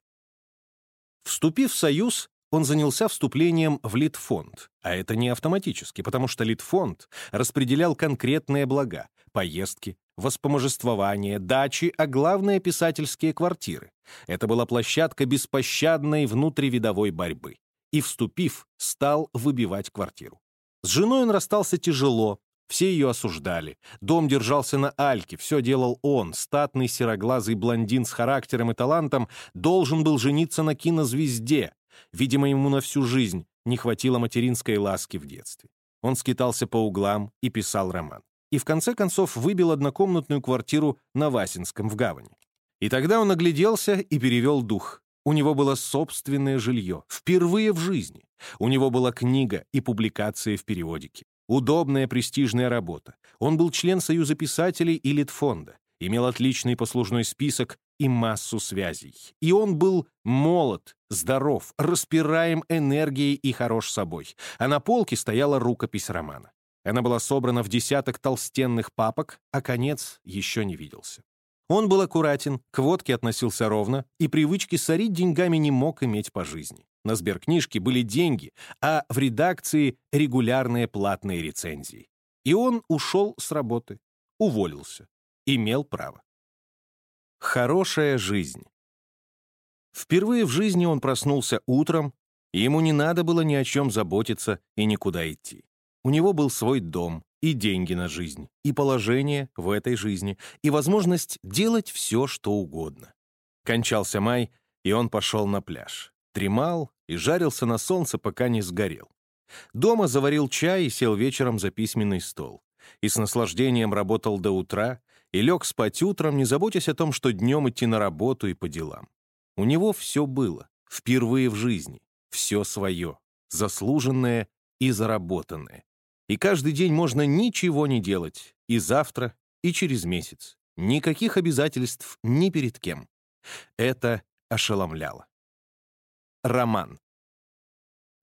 Вступив в Союз, он занялся вступлением в Литфонд, а это не автоматически, потому что Литфонд распределял конкретные блага — поездки, воспоможествование, дачи, а главное — писательские квартиры. Это была площадка беспощадной внутривидовой борьбы. И, вступив, стал выбивать квартиру. С женой он расстался тяжело, все ее осуждали. Дом держался на Альке, все делал он, статный сероглазый блондин с характером и талантом, должен был жениться на кинозвезде, Видимо, ему на всю жизнь не хватило материнской ласки в детстве. Он скитался по углам и писал роман. И в конце концов выбил однокомнатную квартиру на Васинском в гавани. И тогда он огляделся и перевел дух. У него было собственное жилье, впервые в жизни. У него была книга и публикация в периодике. Удобная престижная работа. Он был член Союза писателей и Литфонда имел отличный послужной список и массу связей. И он был молод, здоров, распираем энергией и хорош собой. А на полке стояла рукопись романа. Она была собрана в десяток толстенных папок, а конец еще не виделся. Он был аккуратен, к водке относился ровно и привычки сорить деньгами не мог иметь по жизни. На сберкнижке были деньги, а в редакции регулярные платные рецензии. И он ушел с работы, уволился имел право. Хорошая жизнь. Впервые в жизни он проснулся утром, и ему не надо было ни о чем заботиться и никуда идти. У него был свой дом, и деньги на жизнь, и положение в этой жизни, и возможность делать все, что угодно. Кончался май, и он пошел на пляж. Дремал и жарился на солнце, пока не сгорел. Дома заварил чай и сел вечером за письменный стол. И с наслаждением работал до утра, и лег спать утром, не заботясь о том, что днем идти на работу и по делам. У него все было, впервые в жизни, все свое, заслуженное и заработанное. И каждый день можно ничего не делать, и завтра, и через месяц. Никаких обязательств ни перед кем. Это ошеломляло. Роман.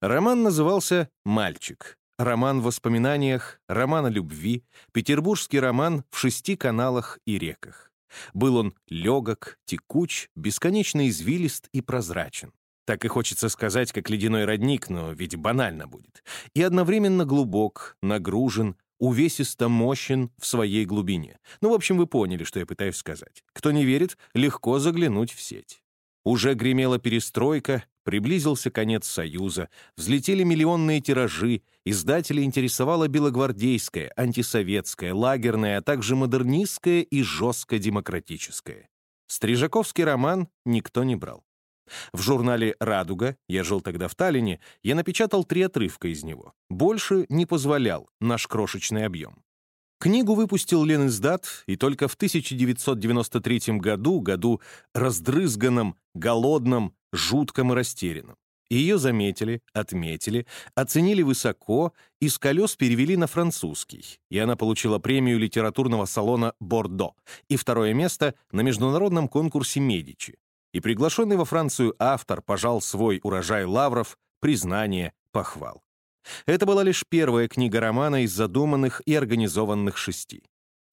Роман назывался «Мальчик», роман в воспоминаниях, роман о любви, петербургский роман в шести каналах и реках. Был он легок, текуч, бесконечно извилист и прозрачен. Так и хочется сказать, как ледяной родник, но ведь банально будет. И одновременно глубок, нагружен, увесисто мощен в своей глубине. Ну, в общем, вы поняли, что я пытаюсь сказать. Кто не верит, легко заглянуть в сеть. Уже гремела перестройка, приблизился конец Союза, взлетели миллионные тиражи, издателей интересовала белогвардейская, антисоветская, лагерная, а также модернистская и жестко демократическая. Стрижаковский роман никто не брал. В журнале «Радуга», я жил тогда в Таллине, я напечатал три отрывка из него. Больше не позволял наш крошечный объем. Книгу выпустил Ленинсдат, и только в 1993 году, году раздрызганном, голодном, жутком и растерянном. Ее заметили, отметили, оценили высоко и с колес перевели на французский, и она получила премию литературного салона «Бордо» и второе место на международном конкурсе «Медичи». И приглашенный во Францию автор пожал свой урожай лавров, признание, похвал. Это была лишь первая книга романа из задуманных и организованных шести.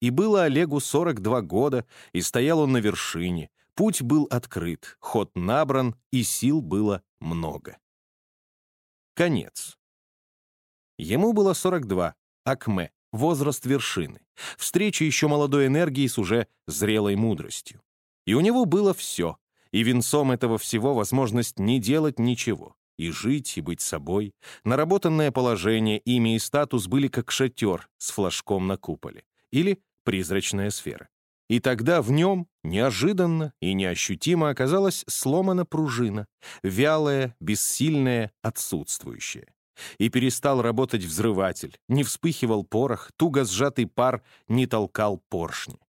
И было Олегу 42 года, и стоял он на вершине. Путь был открыт, ход набран, и сил было много. Конец. Ему было 42, Акме, возраст вершины, встреча еще молодой энергии с уже зрелой мудростью. И у него было все, и венцом этого всего возможность не делать ничего, и жить, и быть собой. Наработанное положение, имя и статус были как шатер с флажком на куполе. Или призрачная сфера. И тогда в нем неожиданно и неощутимо оказалась сломана пружина, вялая, бессильная, отсутствующая. И перестал работать взрыватель, не вспыхивал порох, туго сжатый пар не толкал поршни.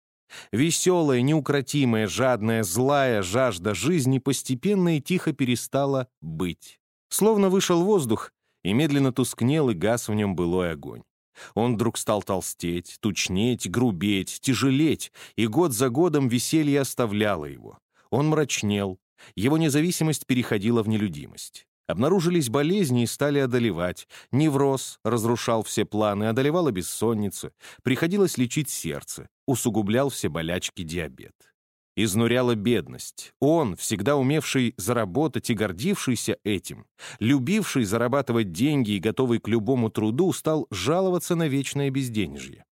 Веселая, неукротимая, жадная, злая жажда жизни постепенно и тихо перестала быть. Словно вышел воздух, и медленно тускнел и газ в нем былой огонь. Он вдруг стал толстеть, тучнеть, грубеть, тяжелеть, и год за годом веселье оставляло его. Он мрачнел, его независимость переходила в нелюдимость. Обнаружились болезни и стали одолевать. Невроз разрушал все планы, одолевала бессонница. Приходилось лечить сердце, усугублял все болячки диабет. Изнуряла бедность. Он, всегда умевший заработать и гордившийся этим, любивший зарабатывать деньги и готовый к любому труду, стал жаловаться на вечное безденежье.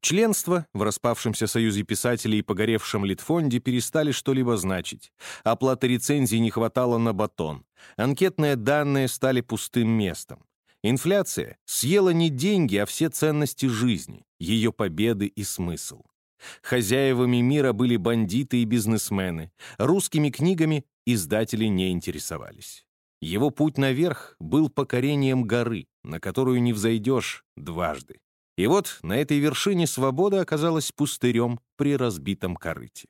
Членство в распавшемся союзе писателей и погоревшем Литфонде перестали что-либо значить. Оплаты рецензий не хватало на батон. Анкетные данные стали пустым местом. Инфляция съела не деньги, а все ценности жизни, ее победы и смысл. Хозяевами мира были бандиты и бизнесмены. Русскими книгами издатели не интересовались. Его путь наверх был покорением горы, на которую не взойдешь дважды. И вот на этой вершине свобода оказалась пустырем при разбитом корыте.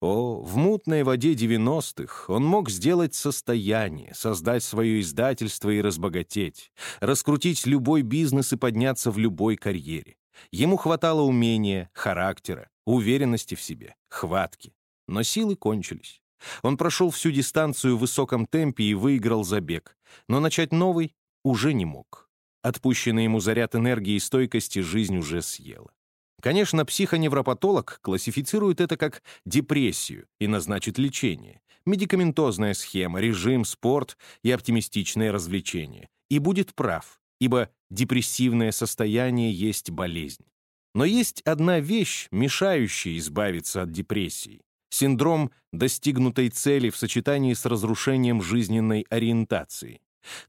О, в мутной воде 90-х он мог сделать состояние, создать свое издательство и разбогатеть, раскрутить любой бизнес и подняться в любой карьере. Ему хватало умения, характера, уверенности в себе, хватки. Но силы кончились. Он прошел всю дистанцию в высоком темпе и выиграл забег, но начать новый уже не мог. Отпущенный ему заряд энергии и стойкости жизнь уже съела. Конечно, психоневропатолог классифицирует это как депрессию и назначит лечение, медикаментозная схема, режим, спорт и оптимистичное развлечение. И будет прав, ибо депрессивное состояние есть болезнь. Но есть одна вещь, мешающая избавиться от депрессии. Синдром достигнутой цели в сочетании с разрушением жизненной ориентации.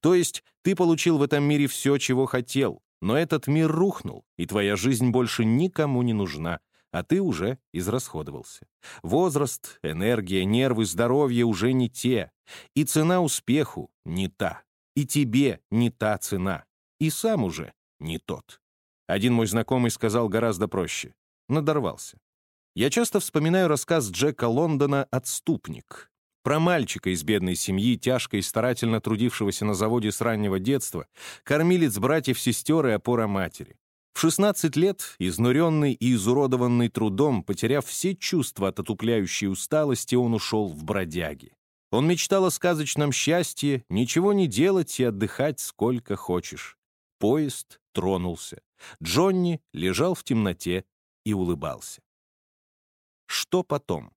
То есть ты получил в этом мире все, чего хотел, но этот мир рухнул, и твоя жизнь больше никому не нужна, а ты уже израсходовался. Возраст, энергия, нервы, здоровье уже не те, и цена успеху не та, и тебе не та цена, и сам уже не тот. Один мой знакомый сказал гораздо проще. Надорвался. Я часто вспоминаю рассказ Джека Лондона «Отступник», про мальчика из бедной семьи, тяжко и старательно трудившегося на заводе с раннего детства, кормилец братьев-сестер и опора матери. В 16 лет, изнуренный и изуродованный трудом, потеряв все чувства от отупляющей усталости, он ушел в бродяги. Он мечтал о сказочном счастье, ничего не делать и отдыхать сколько хочешь. Поезд тронулся. Джонни лежал в темноте и улыбался. Что потом?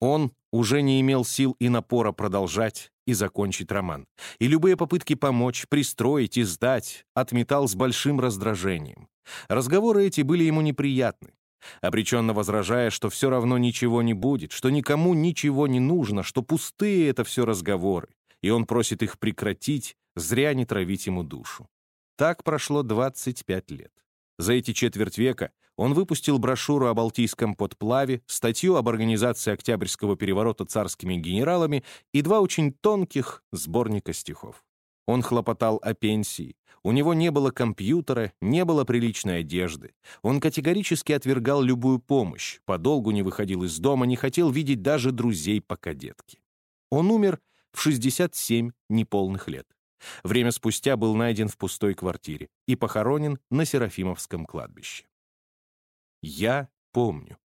Он уже не имел сил и напора продолжать и закончить роман. И любые попытки помочь, пристроить и сдать отметал с большим раздражением. Разговоры эти были ему неприятны. Обреченно возражая, что все равно ничего не будет, что никому ничего не нужно, что пустые это все разговоры, и он просит их прекратить, зря не травить ему душу. Так прошло 25 лет. За эти четверть века он выпустил брошюру о Балтийском подплаве, статью об организации Октябрьского переворота царскими генералами и два очень тонких сборника стихов. Он хлопотал о пенсии. У него не было компьютера, не было приличной одежды. Он категорически отвергал любую помощь, подолгу не выходил из дома, не хотел видеть даже друзей по кадетке. Он умер в 67 неполных лет. Время спустя был найден в пустой квартире и похоронен на Серафимовском кладбище. Я помню.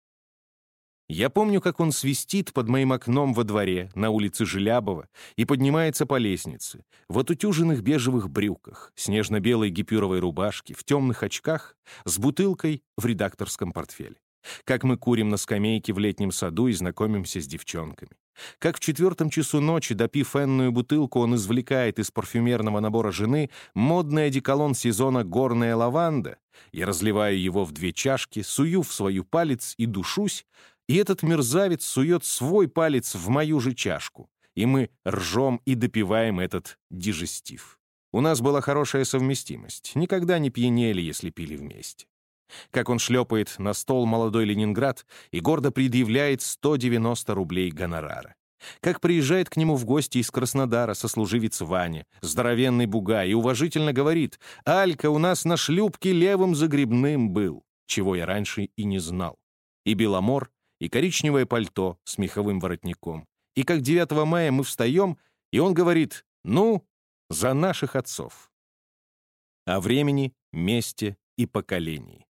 Я помню, как он свистит под моим окном во дворе на улице Желябова и поднимается по лестнице, в отутюженных бежевых брюках, снежно-белой гипюровой рубашке, в темных очках, с бутылкой в редакторском портфеле. Как мы курим на скамейке в летнем саду и знакомимся с девчонками. Как в четвертом часу ночи, допив энную бутылку, он извлекает из парфюмерного набора жены модный одеколон сезона «Горная лаванда». Я разливаю его в две чашки, сую в свою палец и душусь, и этот мерзавец сует свой палец в мою же чашку, и мы ржем и допиваем этот дижестив. У нас была хорошая совместимость, никогда не пьянели, если пили вместе. Как он шлепает на стол молодой Ленинград и гордо предъявляет 190 рублей гонорара. Как приезжает к нему в гости из Краснодара сослуживец Ваня, здоровенный буга, и уважительно говорит, «Алька у нас на шлюпке левым загребным был», чего я раньше и не знал. И Беломор, и коричневое пальто с меховым воротником. И как 9 мая мы встаем, и он говорит «Ну, за наших отцов». О времени, месте и поколении.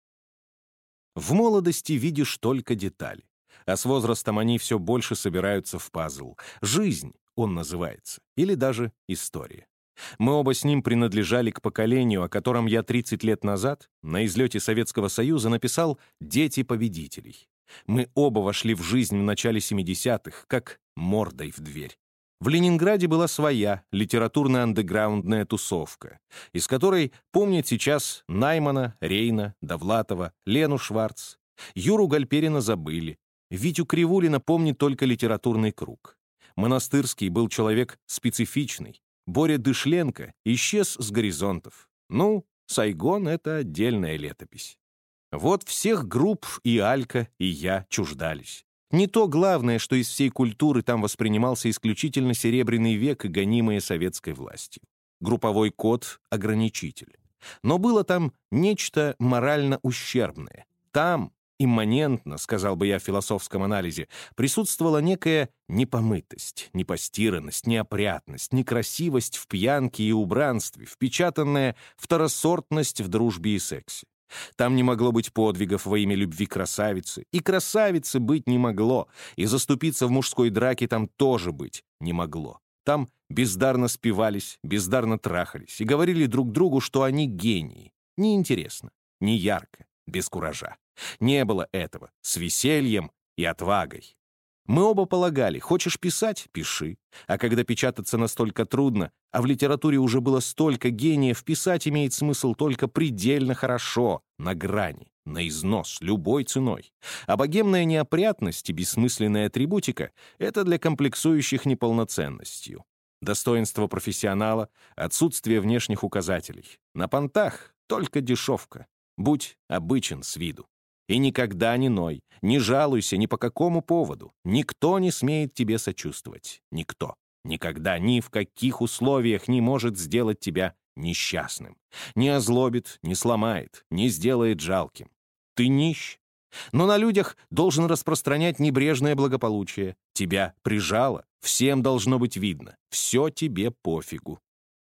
В молодости видишь только детали, а с возрастом они все больше собираются в пазл. Жизнь, он называется, или даже история. Мы оба с ним принадлежали к поколению, о котором я 30 лет назад на излете Советского Союза написал «Дети победителей». Мы оба вошли в жизнь в начале 70-х, как мордой в дверь. В Ленинграде была своя литературно-андеграундная тусовка, из которой помнят сейчас Наймана, Рейна, Довлатова, Лену Шварц. Юру Гальперина забыли. Витю Кривулина помнит только литературный круг. Монастырский был человек специфичный. Боря Дышленко исчез с горизонтов. Ну, Сайгон — это отдельная летопись. Вот всех групп и Алька, и я чуждались. Не то главное, что из всей культуры там воспринимался исключительно Серебряный век и гонимые советской властью. Групповой код — ограничитель. Но было там нечто морально ущербное. Там, имманентно, сказал бы я в философском анализе, присутствовала некая непомытость, непостиранность, неопрятность, некрасивость в пьянке и убранстве, впечатанная второсортность в дружбе и сексе. Там не могло быть подвигов во имя любви красавицы. И красавицы быть не могло. И заступиться в мужской драке там тоже быть не могло. Там бездарно спивались, бездарно трахались и говорили друг другу, что они гении. Неинтересно, не ярко, без куража. Не было этого с весельем и отвагой. Мы оба полагали, хочешь писать — пиши. А когда печататься настолько трудно, а в литературе уже было столько гениев, писать имеет смысл только предельно хорошо, на грани, на износ, любой ценой. А богемная неопрятность и бессмысленная атрибутика — это для комплексующих неполноценностью. Достоинство профессионала — отсутствие внешних указателей. На понтах — только дешевка. Будь обычен с виду. И никогда не ной, не жалуйся ни по какому поводу. Никто не смеет тебе сочувствовать. Никто. Никогда, ни в каких условиях не может сделать тебя несчастным. Не озлобит, не сломает, не сделает жалким. Ты нищ. Но на людях должен распространять небрежное благополучие. Тебя прижало, всем должно быть видно. Все тебе пофигу.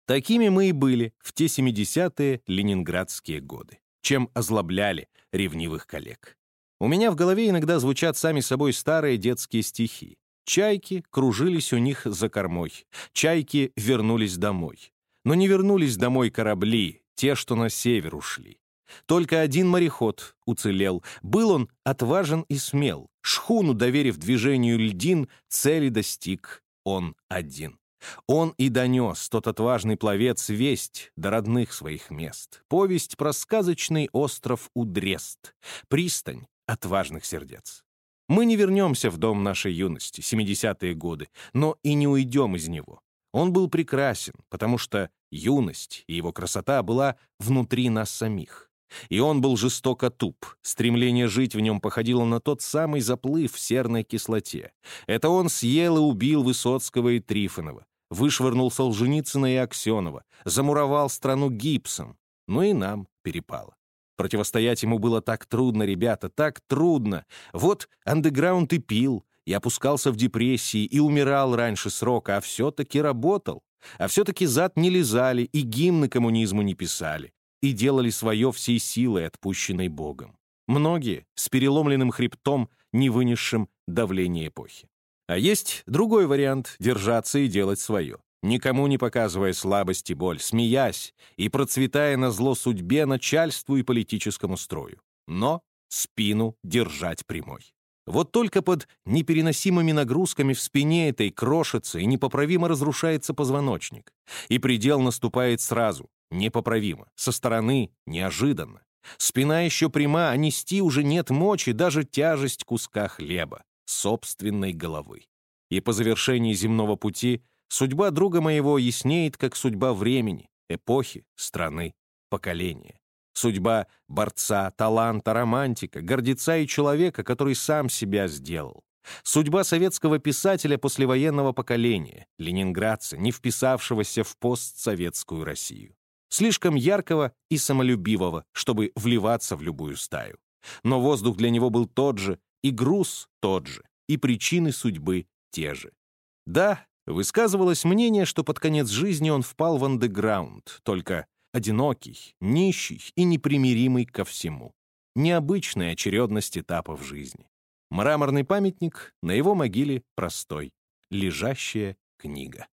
Такими мы и были в те 70-е ленинградские годы. Чем озлобляли, ревнивых коллег. У меня в голове иногда звучат сами собой старые детские стихи. Чайки кружились у них за кормой. Чайки вернулись домой. Но не вернулись домой корабли, те, что на север ушли. Только один мореход уцелел. Был он отважен и смел. Шхуну, доверив движению льдин, цели достиг он один. Он и донес, тот отважный пловец, весть до родных своих мест. Повесть про сказочный остров Удрест, пристань отважных сердец. Мы не вернемся в дом нашей юности, 70-е годы, но и не уйдем из него. Он был прекрасен, потому что юность и его красота была внутри нас самих. И он был жестоко туп. Стремление жить в нем походило на тот самый заплыв в серной кислоте. Это он съел и убил Высоцкого и Трифонова вышвырнул Солженицына и Аксенова, замуровал страну гипсом. Ну и нам перепало. Противостоять ему было так трудно, ребята, так трудно. Вот андеграунд и пил, и опускался в депрессии, и умирал раньше срока, а все-таки работал. А все-таки зад не лизали, и гимны коммунизму не писали, и делали свое всей силой, отпущенной Богом. Многие с переломленным хребтом, не вынесшим давление эпохи. А есть другой вариант — держаться и делать свое, никому не показывая слабость и боль, смеясь и процветая на зло судьбе, начальству и политическому строю. Но спину держать прямой. Вот только под непереносимыми нагрузками в спине этой крошится и непоправимо разрушается позвоночник. И предел наступает сразу, непоправимо, со стороны, неожиданно. Спина еще пряма, а нести уже нет мочи даже тяжесть куска хлеба, собственной головы. И по завершении земного пути судьба друга моего яснеет, как судьба времени, эпохи, страны, поколения. Судьба борца, таланта, романтика, гордеца и человека, который сам себя сделал. Судьба советского писателя послевоенного поколения, ленинградца, не вписавшегося в постсоветскую Россию слишком яркого и самолюбивого, чтобы вливаться в любую стаю. Но воздух для него был тот же, и груз тот же, и причины судьбы те же. Да, высказывалось мнение, что под конец жизни он впал в андеграунд, только одинокий, нищий и непримиримый ко всему. Необычная очередность этапов жизни. Мраморный памятник, на его могиле простой, лежащая книга.